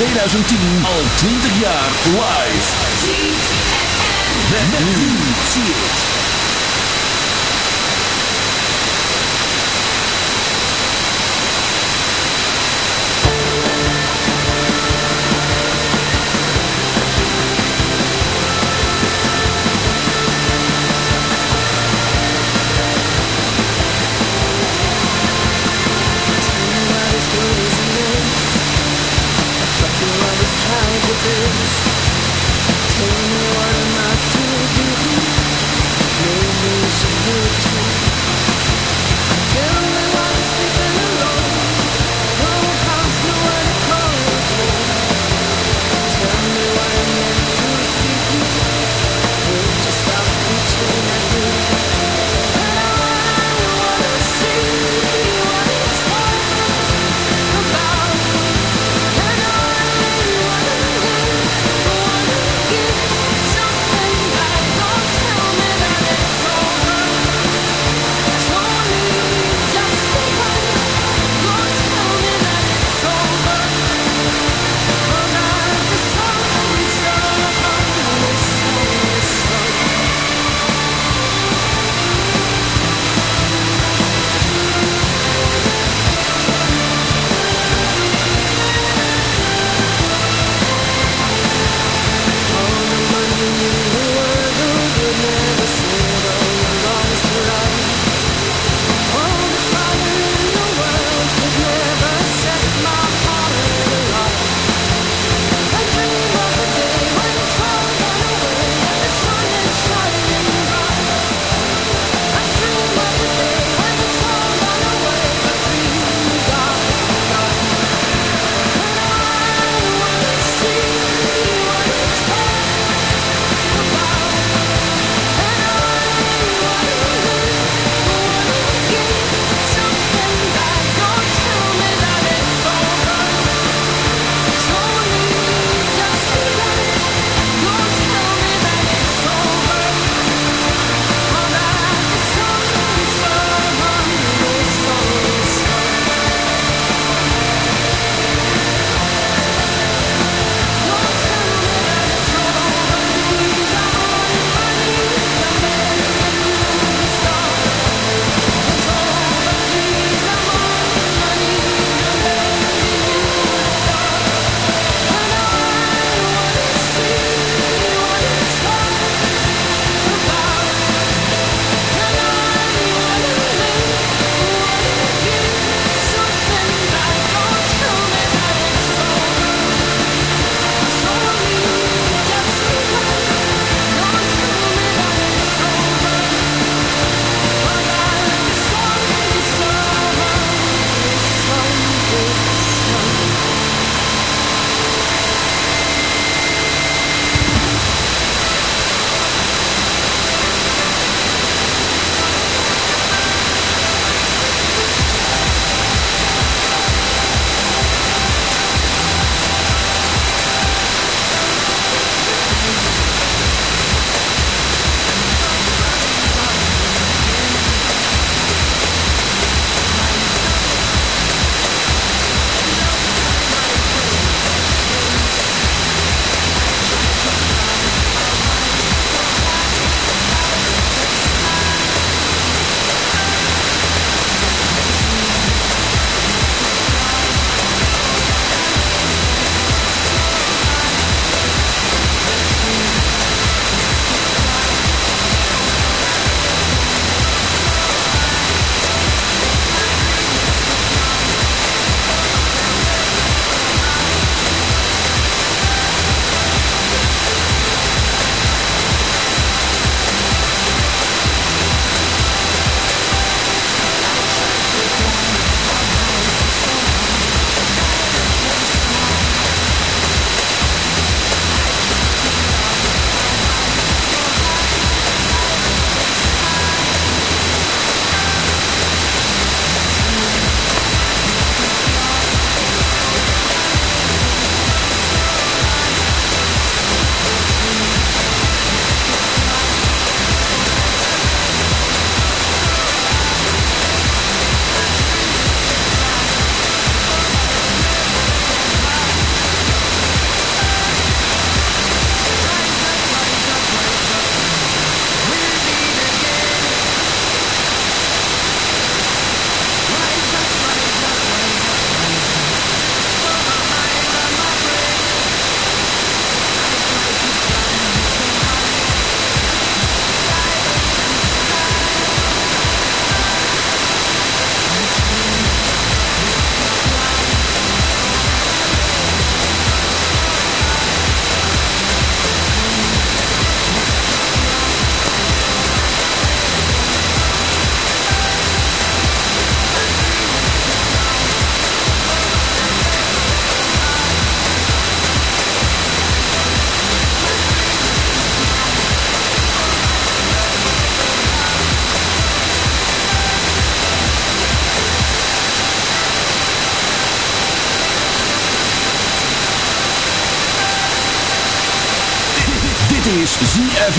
2010 al 20 jaar live. Met, met nu. Zie het.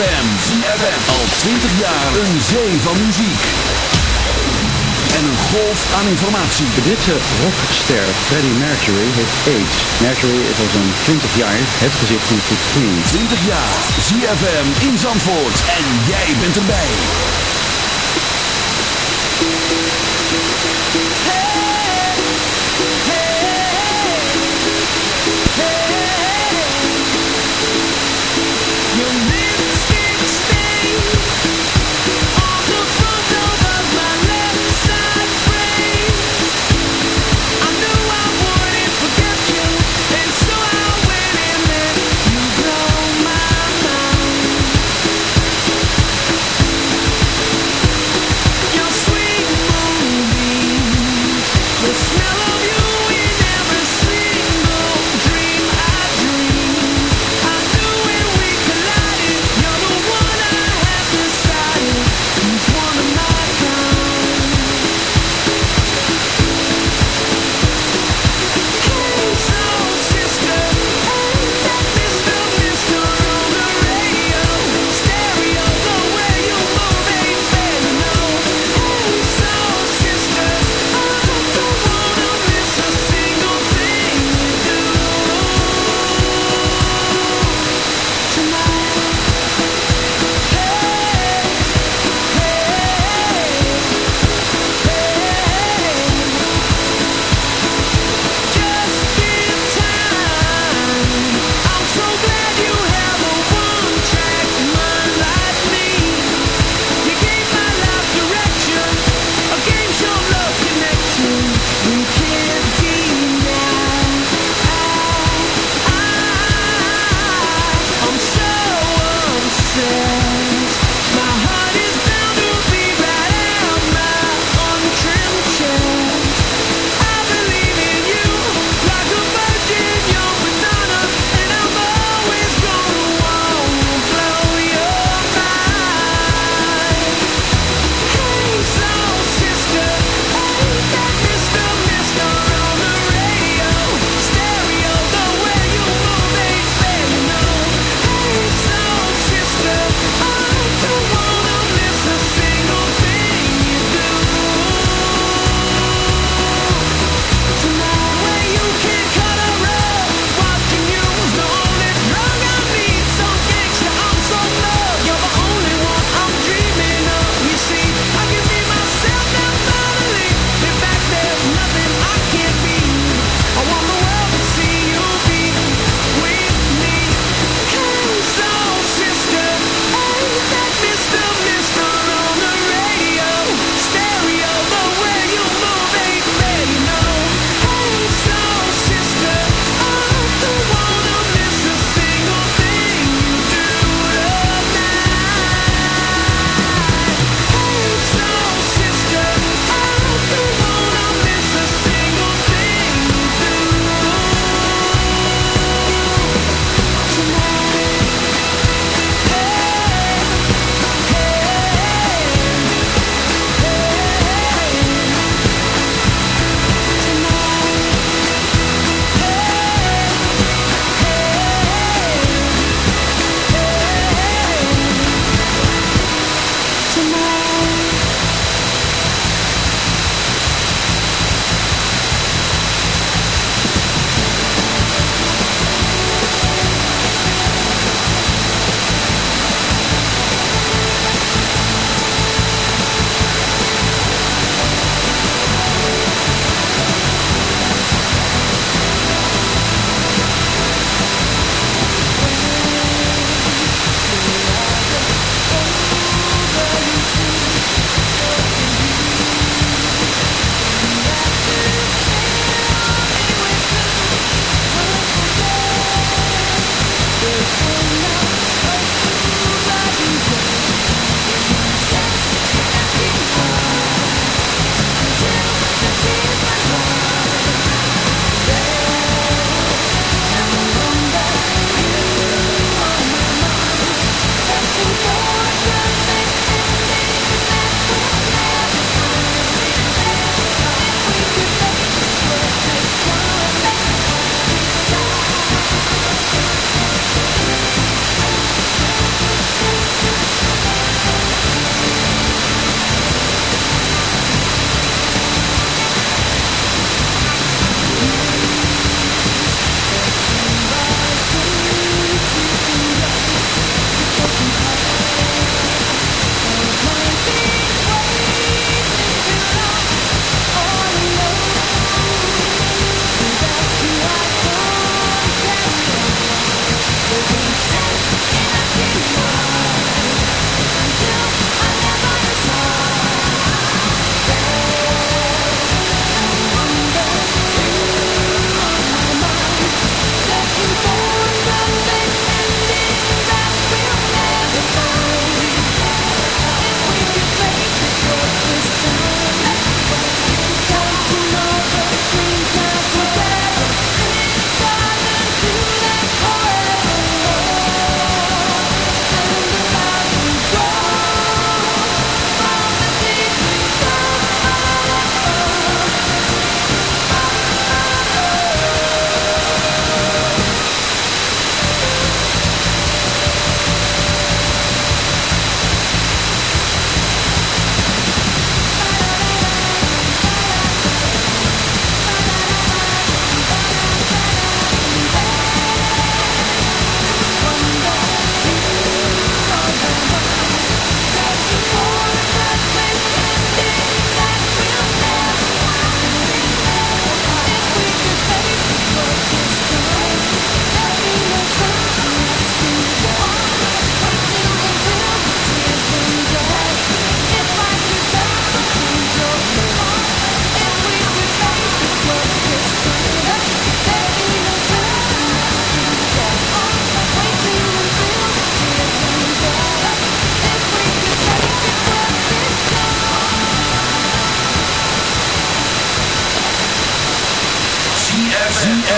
ZFM. ZFM. Al 20 jaar een zee van muziek. En een golf aan informatie. De Britse rockster Freddie Mercury heeft AIDS. Mercury is al zo'n 20 jaar het gezicht van de Good 20 jaar. ZFM in Zandvoort. En jij bent erbij.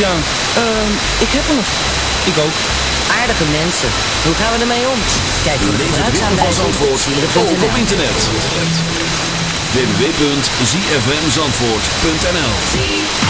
Ehm, ik heb nog. Ik ook. Aardige mensen. Hoe gaan we ermee om? Kijk voor de gebruiksaanwijzing ook op internet. www.zfmzandvoort.nl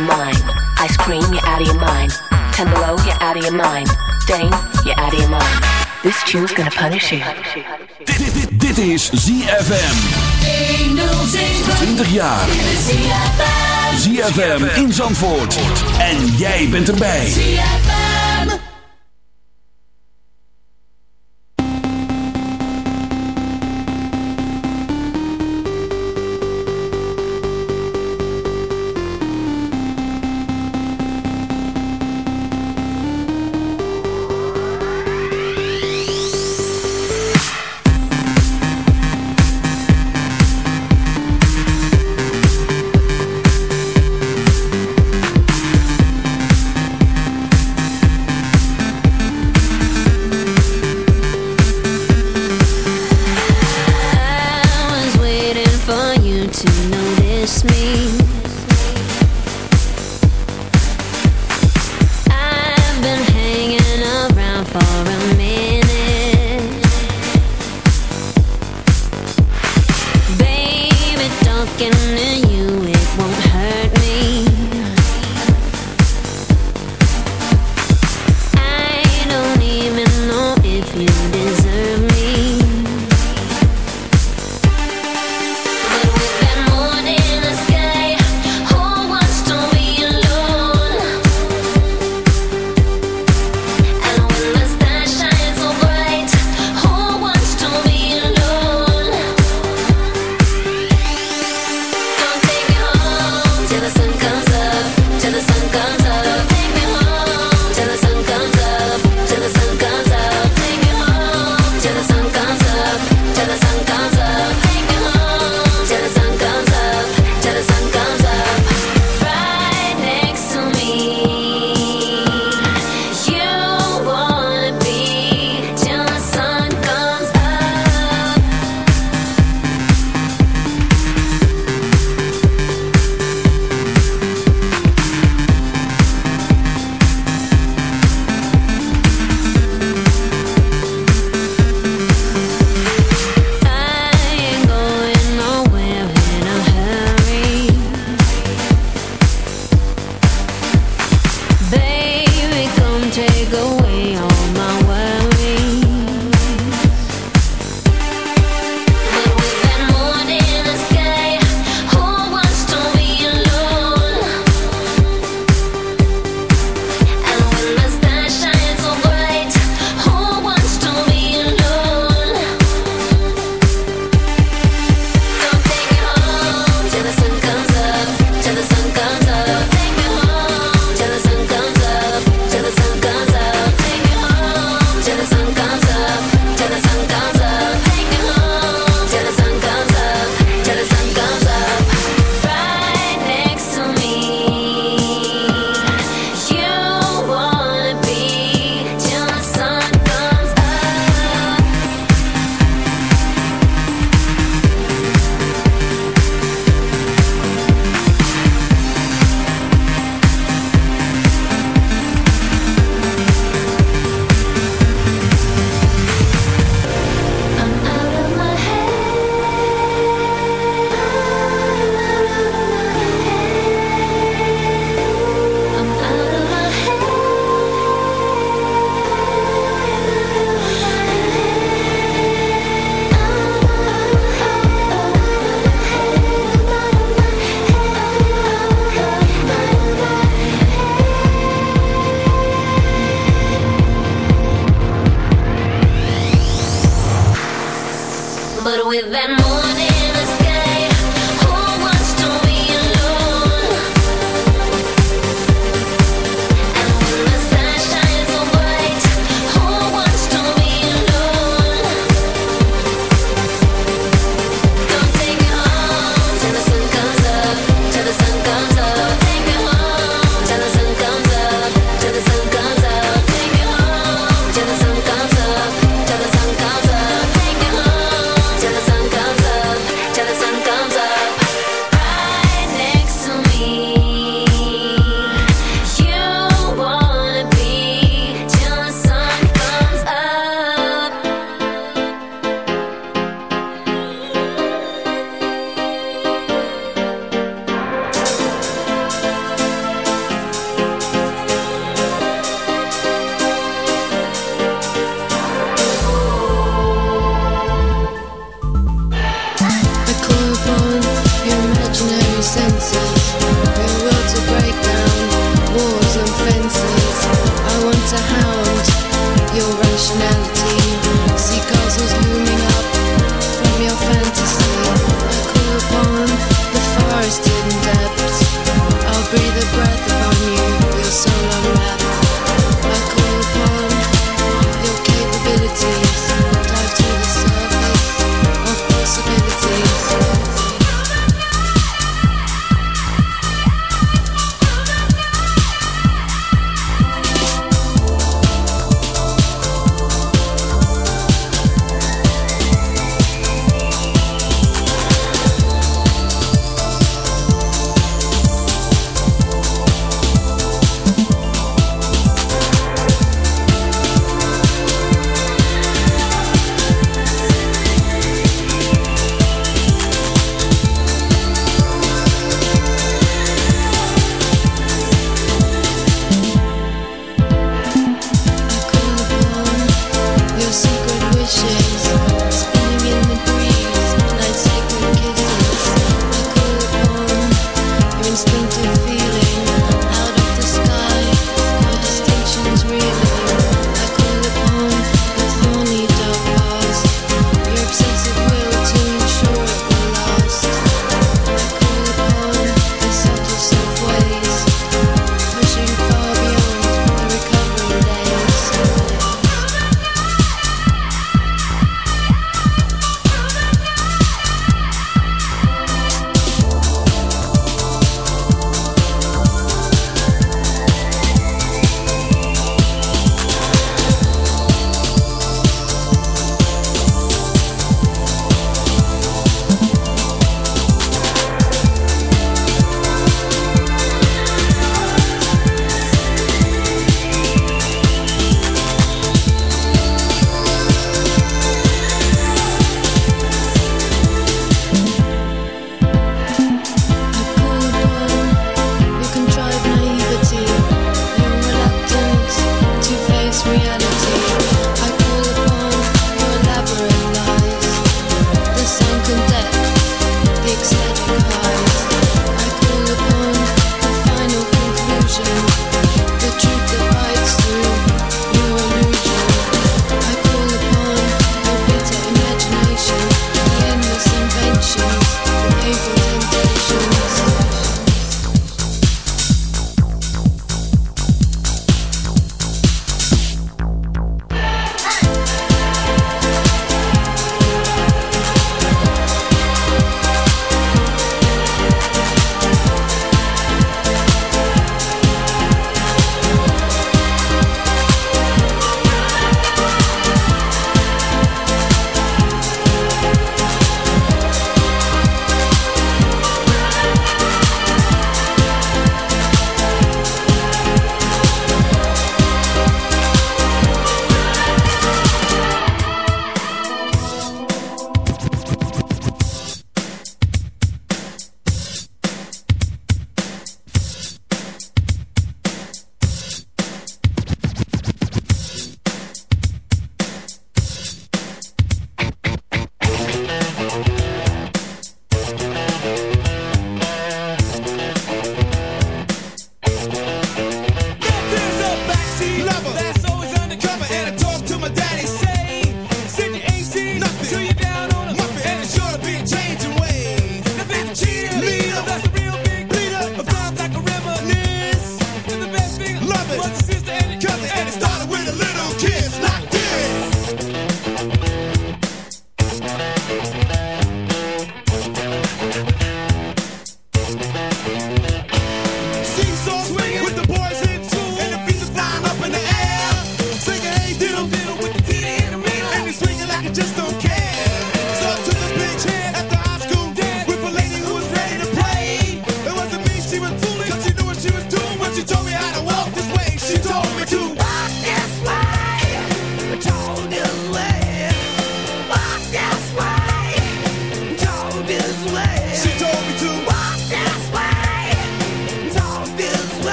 Your mind. Ice cream, you're out of your mind. Ten below, you're out of your mind. Dane, you're out of your mind. This tune's gonna punish you. Dit, dit, dit is ZFM. 20 jaar. ZFM in Zandvoort. En jij bent erbij. You're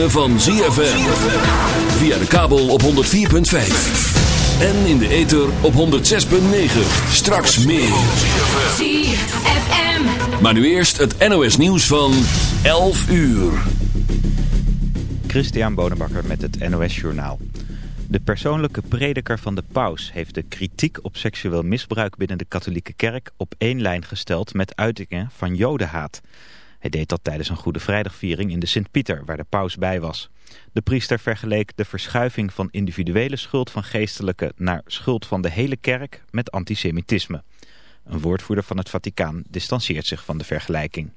ritme van ZFM. Via de kabel op 104.5. En in de ether op 106.9. Straks meer. ZFM. Maar nu eerst het NOS nieuws van 11 uur. Christian Bonenbakker met het NOS Journaal. De persoonlijke prediker van de paus heeft de kritiek op seksueel misbruik binnen de katholieke kerk op één lijn gesteld met uitingen van jodenhaat. Hij deed dat tijdens een Goede Vrijdagviering in de Sint-Pieter, waar de paus bij was. De priester vergeleek de verschuiving van individuele schuld van geestelijke naar schuld van de hele kerk met antisemitisme. Een woordvoerder van het Vaticaan distancieert zich van de vergelijking.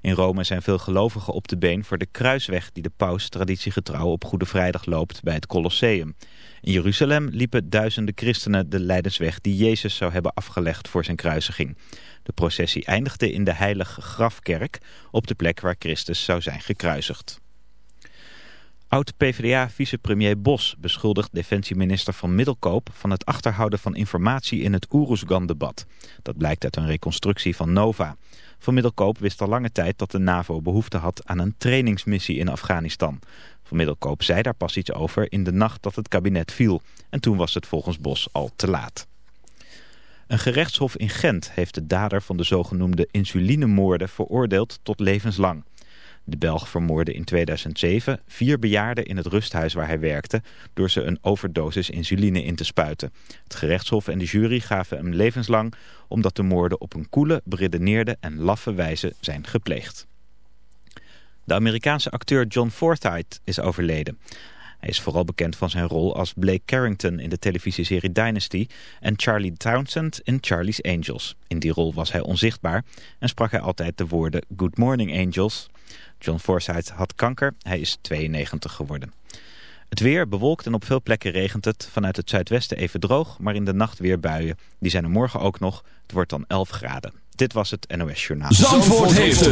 In Rome zijn veel gelovigen op de been voor de kruisweg die de paus traditiegetrouw op Goede Vrijdag loopt bij het Colosseum. In Jeruzalem liepen duizenden christenen de lijdensweg die Jezus zou hebben afgelegd voor zijn kruisiging. De processie eindigde in de Heilige Grafkerk op de plek waar Christus zou zijn gekruisigd. Oud-PVDA-vicepremier Bos beschuldigt defensieminister van Middelkoop van het achterhouden van informatie in het Oeruzgan-debat. Dat blijkt uit een reconstructie van Nova. Van Middelkoop wist al lange tijd dat de NAVO behoefte had aan een trainingsmissie in Afghanistan. Van Middelkoop zei daar pas iets over in de nacht dat het kabinet viel. En toen was het volgens Bos al te laat. Een gerechtshof in Gent heeft de dader van de zogenoemde insulinemoorden veroordeeld tot levenslang. De Belg vermoorde in 2007 vier bejaarden in het rusthuis waar hij werkte... door ze een overdosis insuline in te spuiten. Het gerechtshof en de jury gaven hem levenslang... omdat de moorden op een koele, beredeneerde en laffe wijze zijn gepleegd. De Amerikaanse acteur John Forsythe is overleden. Hij is vooral bekend van zijn rol als Blake Carrington in de televisieserie Dynasty... en Charlie Townsend in Charlie's Angels. In die rol was hij onzichtbaar en sprak hij altijd de woorden Good Morning Angels... John Forsythe had kanker. Hij is 92 geworden. Het weer bewolkt en op veel plekken regent het. Vanuit het zuidwesten even droog, maar in de nacht weer buien. Die zijn er morgen ook nog. Het wordt dan 11 graden. Dit was het NOS Journaal. Zandvoort heeft het.